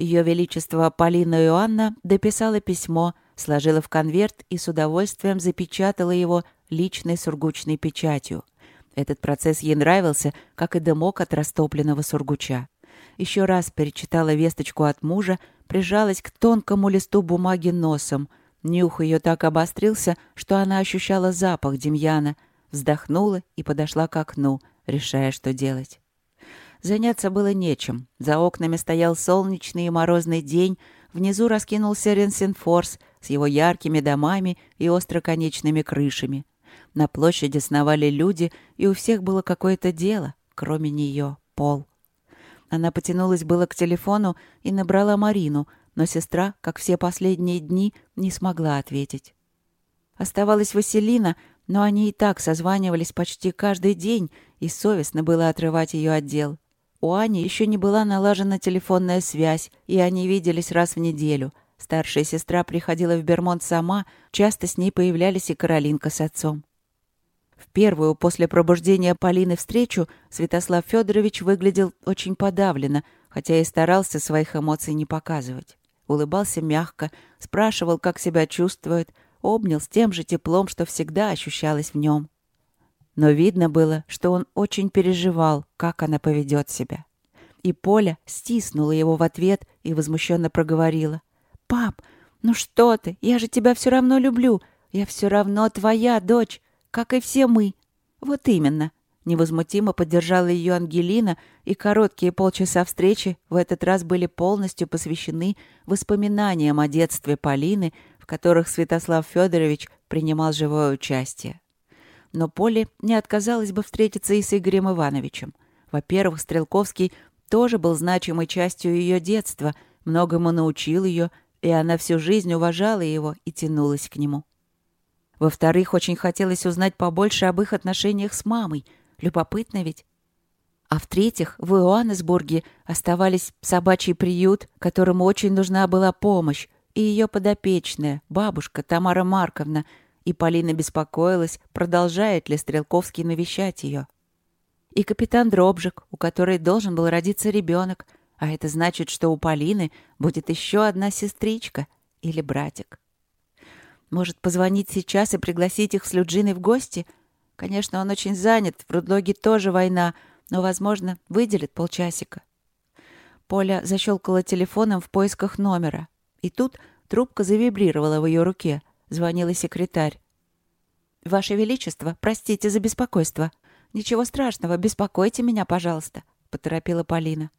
Ее Величество Полина Иоанна дописала письмо, сложила в конверт и с удовольствием запечатала его личной сургучной печатью. Этот процесс ей нравился, как и дымок от растопленного сургуча. Еще раз перечитала весточку от мужа, прижалась к тонкому листу бумаги носом. Нюх ее так обострился, что она ощущала запах Демьяна. Вздохнула и подошла к окну, решая, что делать. Заняться было нечем. За окнами стоял солнечный и морозный день, внизу раскинулся Ренсенфорс с его яркими домами и остроконечными крышами. На площади сновали люди, и у всех было какое-то дело, кроме нее, Пол. Она потянулась было к телефону и набрала Марину, но сестра, как все последние дни, не смогла ответить. Оставалась Василина, но они и так созванивались почти каждый день, и совестно было отрывать ее от дел. У Ани еще не была налажена телефонная связь, и они виделись раз в неделю. Старшая сестра приходила в Бермонт сама, часто с ней появлялись и Каролинка с отцом. В первую после пробуждения Полины встречу Святослав Федорович выглядел очень подавленно, хотя и старался своих эмоций не показывать. Улыбался мягко, спрашивал, как себя чувствует, обнял с тем же теплом, что всегда ощущалось в нем. Но видно было, что он очень переживал, как она поведет себя. И Поля стиснула его в ответ и возмущенно проговорила. «Пап, ну что ты? Я же тебя все равно люблю. Я все равно твоя дочь, как и все мы». «Вот именно», — невозмутимо поддержала ее Ангелина, и короткие полчаса встречи в этот раз были полностью посвящены воспоминаниям о детстве Полины, в которых Святослав Федорович принимал живое участие но Поле не отказалась бы встретиться и с Игорем Ивановичем. Во-первых, Стрелковский тоже был значимой частью ее детства, многому научил ее, и она всю жизнь уважала его и тянулась к нему. Во-вторых, очень хотелось узнать побольше об их отношениях с мамой. Любопытно ведь. А в-третьих, в Иоаннесбурге оставались собачий приют, которому очень нужна была помощь, и ее подопечная, бабушка Тамара Марковна, и Полина беспокоилась, продолжает ли Стрелковский навещать ее. И капитан Дробжик, у которой должен был родиться ребенок, а это значит, что у Полины будет еще одна сестричка или братик. Может, позвонить сейчас и пригласить их с Люджиной в гости? Конечно, он очень занят, в Рудлоге тоже война, но, возможно, выделит полчасика. Поля защелкала телефоном в поисках номера. И тут трубка завибрировала в ее руке — Звонила секретарь. «Ваше Величество, простите за беспокойство. Ничего страшного, беспокойте меня, пожалуйста», — поторопила Полина.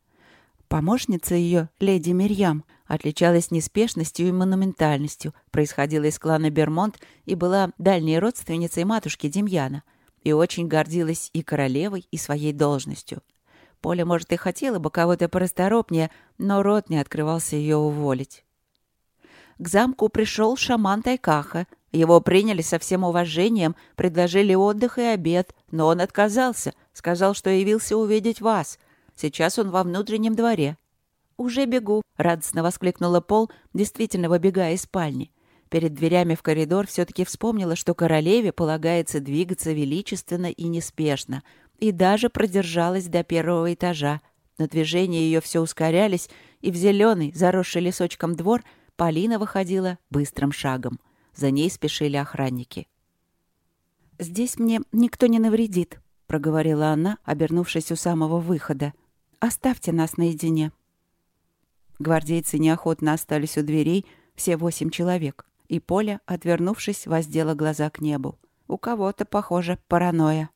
Помощница ее, леди Мирьям, отличалась неспешностью и монументальностью, происходила из клана Бермонт и была дальней родственницей матушки Демьяна, и очень гордилась и королевой, и своей должностью. Поля, может, и хотела бы кого-то порасторопнее, но рот не открывался ее уволить к замку пришел шаман Тайкаха. Его приняли со всем уважением, предложили отдых и обед, но он отказался, сказал, что явился увидеть вас. Сейчас он во внутреннем дворе. «Уже бегу», — радостно воскликнула Пол, действительно выбегая из спальни. Перед дверями в коридор все-таки вспомнила, что королеве полагается двигаться величественно и неспешно, и даже продержалась до первого этажа. Но движения ее все ускорялись, и в зеленый, заросший лесочком двор — Полина выходила быстрым шагом. За ней спешили охранники. «Здесь мне никто не навредит», — проговорила она, обернувшись у самого выхода. «Оставьте нас наедине». Гвардейцы неохотно остались у дверей, все восемь человек, и Поля, отвернувшись, воздела глаза к небу. У кого-то, похоже, паранойя.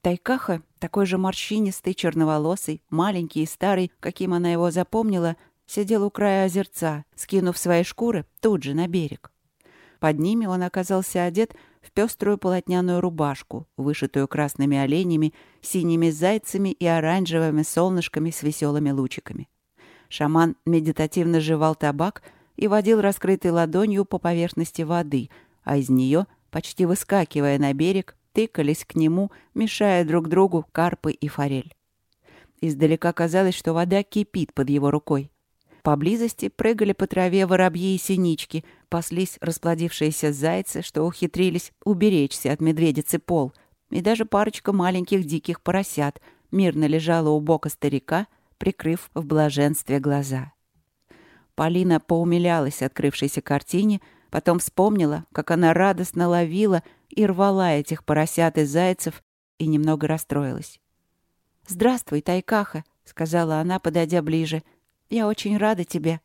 Тайкаха, такой же морщинистый, черноволосый, маленький и старый, каким она его запомнила, сидел у края озерца, скинув свои шкуры тут же на берег. Под ними он оказался одет в пеструю полотняную рубашку, вышитую красными оленями, синими зайцами и оранжевыми солнышками с веселыми лучиками. Шаман медитативно жевал табак и водил раскрытой ладонью по поверхности воды, а из нее, почти выскакивая на берег, тыкались к нему, мешая друг другу карпы и форель. Издалека казалось, что вода кипит под его рукой. Поблизости прыгали по траве воробьи и синички, паслись расплодившиеся зайцы, что ухитрились уберечься от медведицы пол, и даже парочка маленьких диких поросят мирно лежала у бока старика, прикрыв в блаженстве глаза. Полина поумилялась открывшейся картине, потом вспомнила, как она радостно ловила и рвала этих поросят и зайцев, и немного расстроилась. «Здравствуй, Тайкаха», — сказала она, подойдя ближе. «Я очень рада тебе».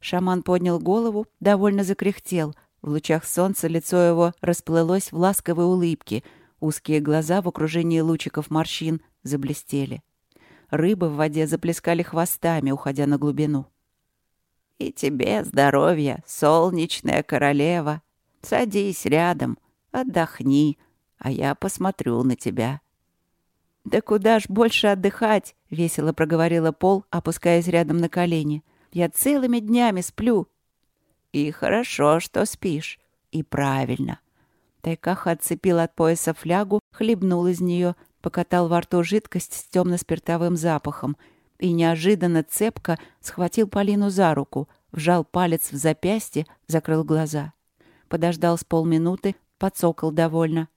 Шаман поднял голову, довольно закряхтел. В лучах солнца лицо его расплылось в ласковой улыбке. Узкие глаза в окружении лучиков морщин заблестели. Рыбы в воде заплескали хвостами, уходя на глубину. «И тебе здоровья, солнечная королева. Садись рядом, отдохни, а я посмотрю на тебя». «Да куда ж больше отдыхать?» — весело проговорила Пол, опускаясь рядом на колени. «Я целыми днями сплю». «И хорошо, что спишь. И правильно». Тайкаха отцепил от пояса флягу, хлебнул из нее, покатал во рту жидкость с темно-спиртовым запахом и неожиданно цепко схватил Полину за руку, вжал палец в запястье, закрыл глаза. Подождал с полминуты, подсокол довольно.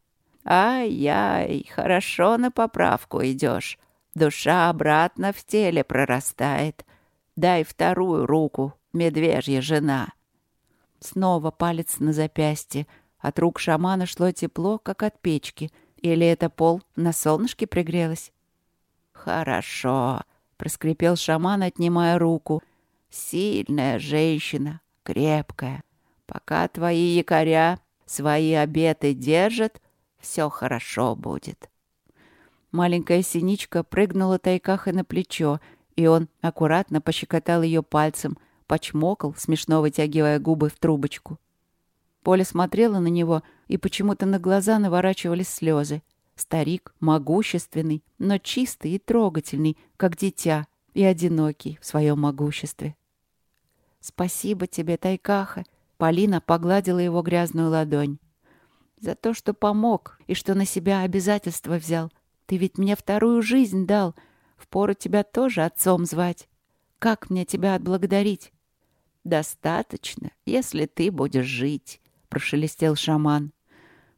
«Ай-яй, хорошо на поправку идешь. Душа обратно в теле прорастает. Дай вторую руку, медвежья жена». Снова палец на запястье. От рук шамана шло тепло, как от печки — или это пол на солнышке пригрелось? «Хорошо», — проскрипел шаман, отнимая руку. «Сильная женщина, крепкая. Пока твои якоря свои обеты держат, все хорошо будет». Маленькая синичка прыгнула тайкаха на плечо, и он аккуратно пощекотал ее пальцем, почмокал, смешно вытягивая губы в трубочку. Поля смотрела на него, и почему-то на глаза наворачивались слезы. Старик, могущественный, но чистый и трогательный, как дитя, и одинокий в своем могуществе. «Спасибо тебе, Тайкаха!» Полина погладила его грязную ладонь. «За то, что помог и что на себя обязательства взял. Ты ведь мне вторую жизнь дал. Впору тебя тоже отцом звать. Как мне тебя отблагодарить?» «Достаточно, если ты будешь жить прошелестел шаман.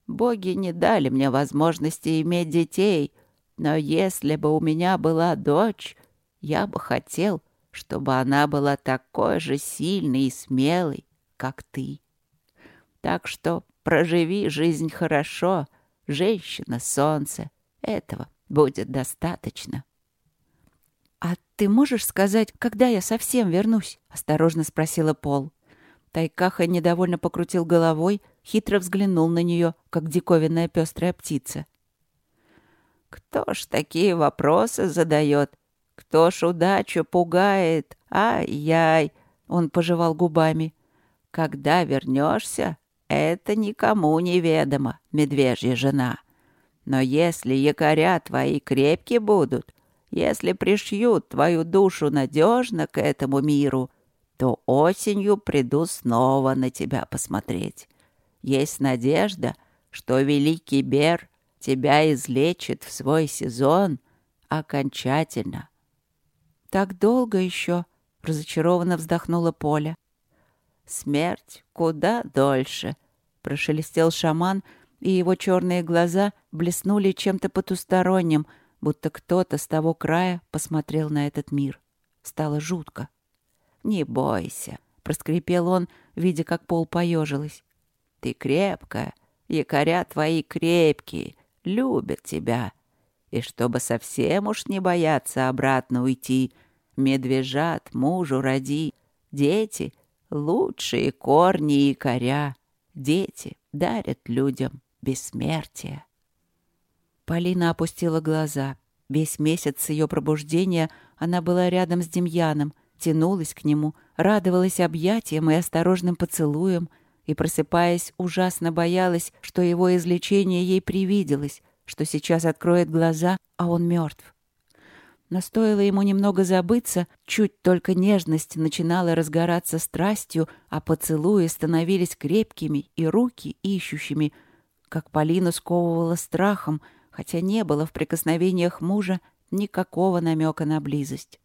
«Боги не дали мне возможности иметь детей, но если бы у меня была дочь, я бы хотел, чтобы она была такой же сильной и смелой, как ты. Так что проживи жизнь хорошо, женщина-солнце. Этого будет достаточно». «А ты можешь сказать, когда я совсем вернусь?» — осторожно спросила Пол. Тайкаха недовольно покрутил головой, хитро взглянул на нее, как диковинная пестрая птица. «Кто ж такие вопросы задает? Кто ж удачу пугает? Ай-яй!» Он пожевал губами. «Когда вернешься, это никому не ведомо, медвежья жена. Но если якоря твои крепкие будут, если пришьют твою душу надежно к этому миру, то осенью приду снова на тебя посмотреть. Есть надежда, что великий Бер тебя излечит в свой сезон окончательно. Так долго еще, разочарованно вздохнула Поля. Смерть куда дольше, прошелестел шаман, и его черные глаза блеснули чем-то потусторонним, будто кто-то с того края посмотрел на этот мир. Стало жутко. «Не бойся», — проскрипел он, видя, как пол поежилась. «Ты крепкая, якоря твои крепкие, любят тебя. И чтобы совсем уж не бояться обратно уйти, медвежат мужу роди, дети — лучшие корни и коря, дети дарят людям бессмертие». Полина опустила глаза. Весь месяц ее пробуждения она была рядом с Демьяном — тянулась к нему, радовалась объятиям и осторожным поцелуям, и, просыпаясь, ужасно боялась, что его излечение ей привиделось, что сейчас откроет глаза, а он мертв. Но стоило ему немного забыться, чуть только нежность начинала разгораться страстью, а поцелуи становились крепкими и руки ищущими, как Полину сковывала страхом, хотя не было в прикосновениях мужа никакого намека на близость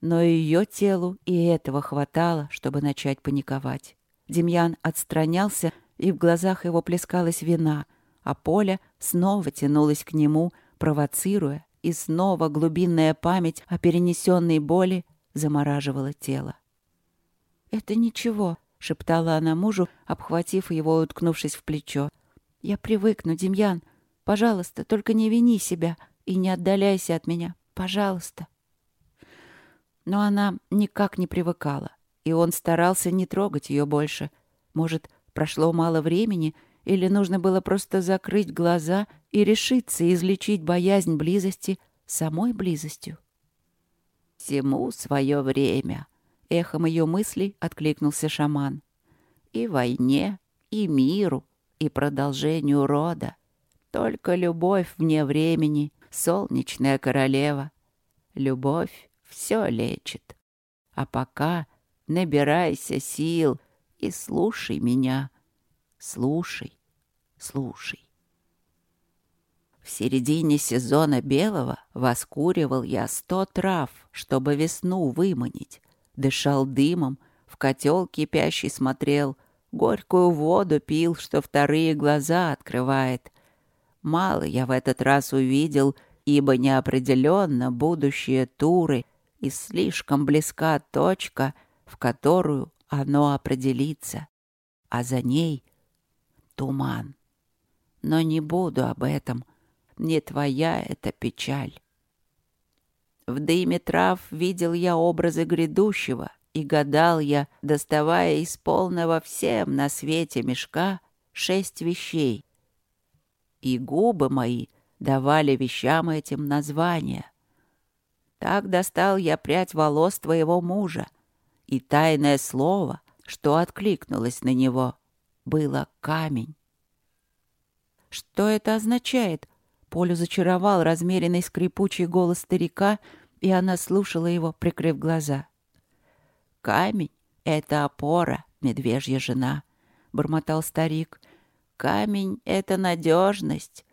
но ее телу и этого хватало, чтобы начать паниковать. Демьян отстранялся, и в глазах его плескалась вина, а Поля снова тянулась к нему, провоцируя, и снова глубинная память о перенесенной боли замораживала тело. «Это ничего», — шептала она мужу, обхватив его и уткнувшись в плечо. «Я привыкну, Демьян. Пожалуйста, только не вини себя и не отдаляйся от меня. Пожалуйста». Но она никак не привыкала, и он старался не трогать ее больше. Может, прошло мало времени, или нужно было просто закрыть глаза и решиться излечить боязнь близости самой близостью. «Всему свое время», — эхом ее мыслей откликнулся шаман. «И войне, и миру, и продолжению рода. Только любовь вне времени, солнечная королева. Любовь все лечит. А пока набирайся сил и слушай меня. Слушай, слушай. В середине сезона белого воскуривал я сто трав, чтобы весну выманить. Дышал дымом, в котел кипящий смотрел, горькую воду пил, что вторые глаза открывает. Мало я в этот раз увидел, ибо неопределенно будущее туры и слишком близка точка, в которую оно определится, а за ней туман. Но не буду об этом, не твоя это печаль. В дыме трав видел я образы грядущего, и гадал я, доставая из полного всем на свете мешка шесть вещей. И губы мои давали вещам этим названия. Так достал я прядь волос твоего мужа, и тайное слово, что откликнулось на него, было камень. Что это означает? Полю зачаровал размеренный скрипучий голос старика, и она слушала его, прикрыв глаза. «Камень — это опора, медвежья жена», — бормотал старик. «Камень — это надежность,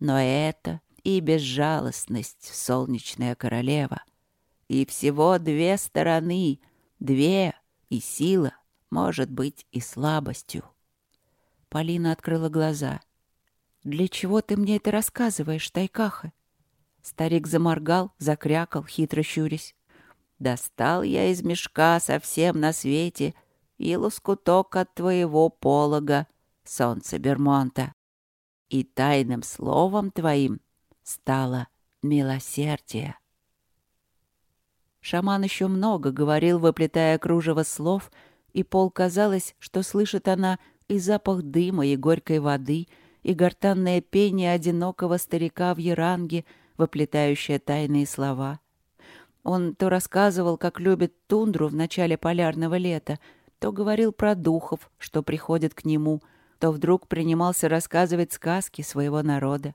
но это и безжалостность, солнечная королева. И всего две стороны, две, и сила может быть и слабостью». Полина открыла глаза. «Для чего ты мне это рассказываешь, Тайкаха?» Старик заморгал, закрякал, хитро щурясь. «Достал я из мешка совсем на свете и лоскуток от твоего полога, солнце Бермонта. И тайным словом твоим стало милосердие». Шаман еще много говорил, выплетая кружево слов, и Пол казалось, что слышит она и запах дыма, и горькой воды, и гортанное пение одинокого старика в яранге, воплетающее тайные слова. Он то рассказывал, как любит тундру в начале полярного лета, то говорил про духов, что приходят к нему, то вдруг принимался рассказывать сказки своего народа.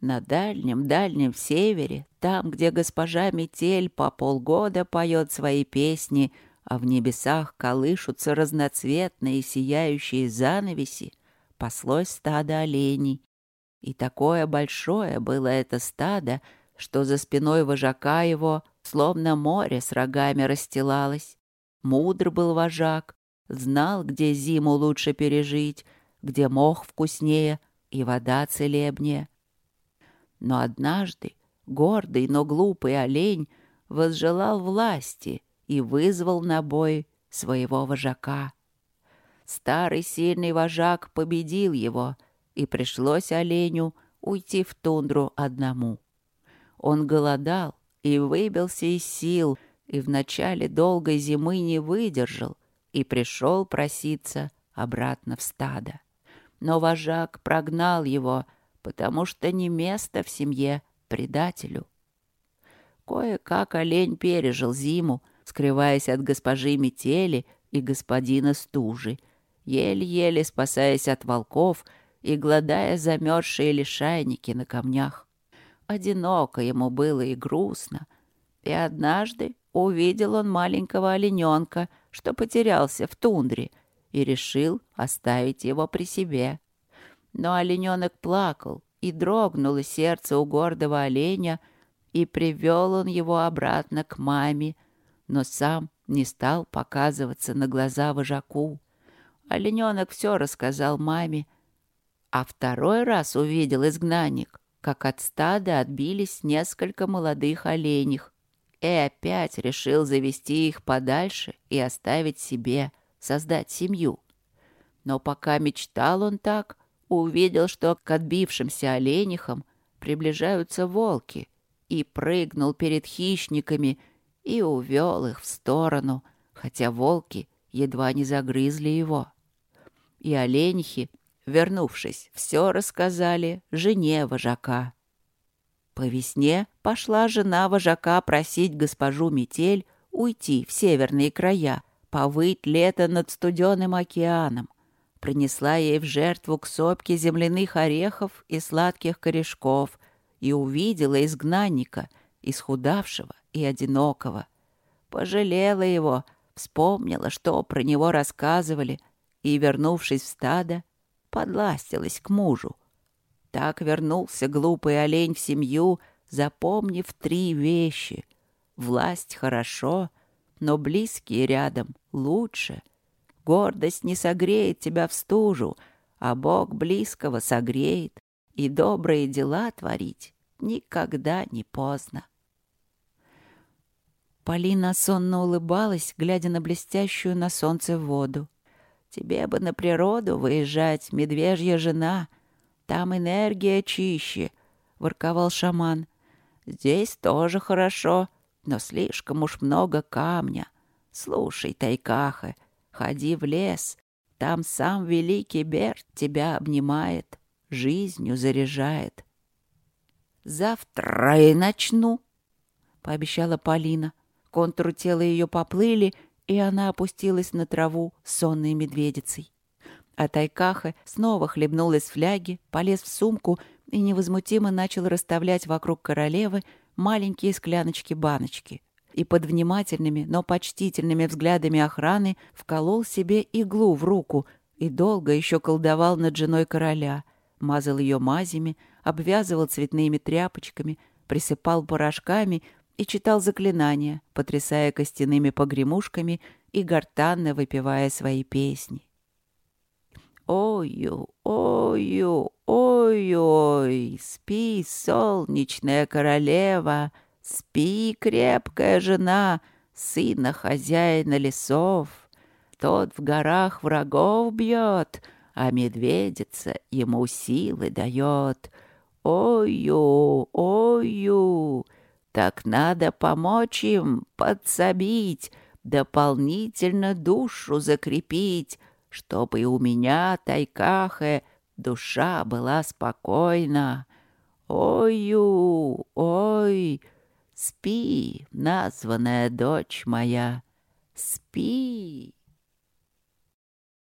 На дальнем-дальнем севере, там, где госпожа Метель по полгода поет свои песни а в небесах колышутся разноцветные сияющие занавеси, паслось стадо оленей. И такое большое было это стадо, что за спиной вожака его словно море с рогами расстилалось. Мудр был вожак, знал, где зиму лучше пережить, где мох вкуснее и вода целебнее. Но однажды гордый, но глупый олень возжелал власти и вызвал на бой своего вожака. Старый сильный вожак победил его, и пришлось оленю уйти в тундру одному. Он голодал и выбился из сил, и в начале долгой зимы не выдержал и пришел проситься обратно в стадо. Но вожак прогнал его, потому что не место в семье предателю. Кое-как олень пережил зиму, скрываясь от госпожи Метели и господина Стужи, еле-еле спасаясь от волков и гладая замерзшие лишайники на камнях. Одиноко ему было и грустно, и однажды увидел он маленького олененка, что потерялся в тундре, и решил оставить его при себе. Но олененок плакал, и дрогнуло сердце у гордого оленя, и привел он его обратно к маме, но сам не стал показываться на глаза вожаку. Олененок все рассказал маме, а второй раз увидел изгнанник, как от стада отбились несколько молодых оленей. и опять решил завести их подальше и оставить себе, создать семью. Но пока мечтал он так, увидел, что к отбившимся оленихам приближаются волки, и прыгнул перед хищниками и увел их в сторону, хотя волки едва не загрызли его. И оленихи, вернувшись, все рассказали жене вожака. По весне пошла жена вожака просить госпожу Метель уйти в северные края, повыть лето над студеным океаном. Принесла ей в жертву к сопке земляных орехов и сладких корешков и увидела изгнанника, исхудавшего и одинокого. Пожалела его, вспомнила, что про него рассказывали, и, вернувшись в стадо, подластилась к мужу. Так вернулся глупый олень в семью, запомнив три вещи. Власть хорошо, но близкие рядом лучше. Гордость не согреет тебя в стужу, а Бог близкого согреет, и добрые дела творить никогда не поздно. Полина сонно улыбалась, глядя на блестящую на солнце воду. «Тебе бы на природу выезжать, медвежья жена», там энергия чище», — ворковал шаман. «Здесь тоже хорошо, но слишком уж много камня. Слушай, Тайкаха, ходи в лес. Там сам великий Берт тебя обнимает, жизнью заряжает». «Завтра и начну», — пообещала Полина. Контуры тела ее поплыли, и она опустилась на траву сонной медведицей. А Тайкаха снова хлебнул из фляги, полез в сумку и невозмутимо начал расставлять вокруг королевы маленькие скляночки-баночки. И под внимательными, но почтительными взглядами охраны вколол себе иглу в руку и долго еще колдовал над женой короля, мазал ее мазями, обвязывал цветными тряпочками, присыпал порошками и читал заклинания, потрясая костяными погремушками и гортанно выпивая свои песни. Ою, ою, ой-ой, спи, солнечная королева, спи, крепкая жена, сына хозяина лесов. Тот в горах врагов бьет, а медведица ему силы дает. Ою, ою, так надо помочь им подсобить, дополнительно душу закрепить, чтобы у меня, Тайкахе, душа была спокойна. Ой-ю, ой, спи, названная дочь моя, спи.